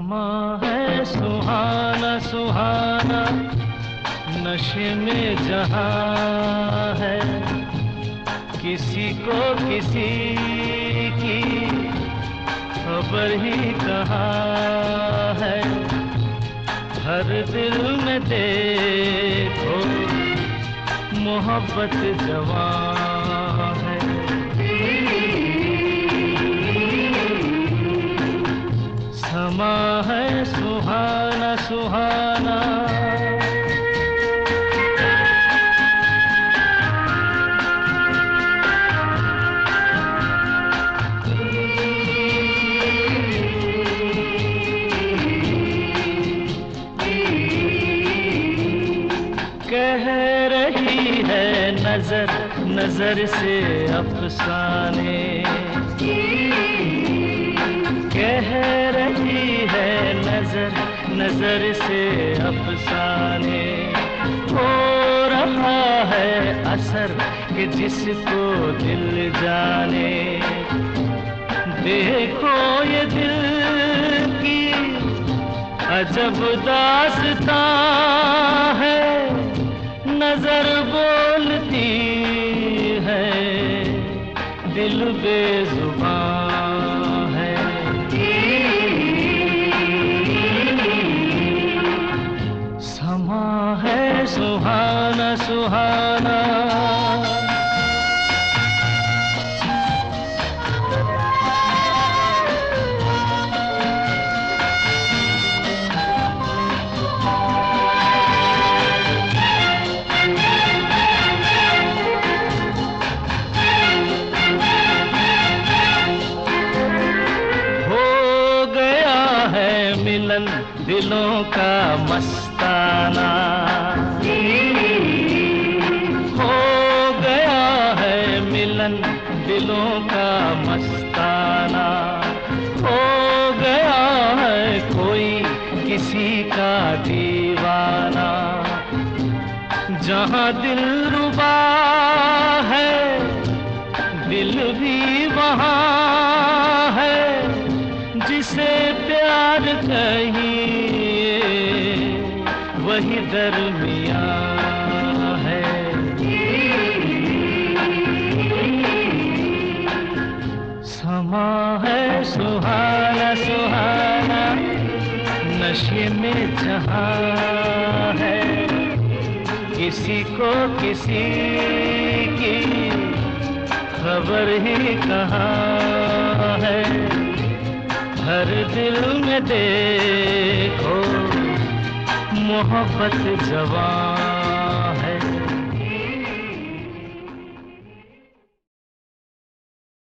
समा है सुहाना सुहाना, नशे में जहाँ है। किसी को किसी की खबर ही कहाँ है। हर दिल में देखो मोहब्बत जवान। समा है सुहाना सुहाना। कह रही है नज़र नज़र से अफसाने। नज़र से अफसाने हो रहा है असर कि जिसको दिल जाने। देखो ये दिल की अजब दास्तां है, नज़र बोलती है दिल बेजुबान। है सुहाना सुहाना। मिलन दिलों का मस्ताना। हो गया है मिलन दिलों का मस्ताना। हो गया है कोई किसी का दीवाना। जहाँ दिल रुबा है, दिल भी वहाँ जिसे प्यार कहिए वही दरमिया है। समा है सुहाना सुहाना, नशे में जहाँ है। किसी को किसी की खबर ही कहाँ है। हर दिल में देखो मोहब्बत जवान।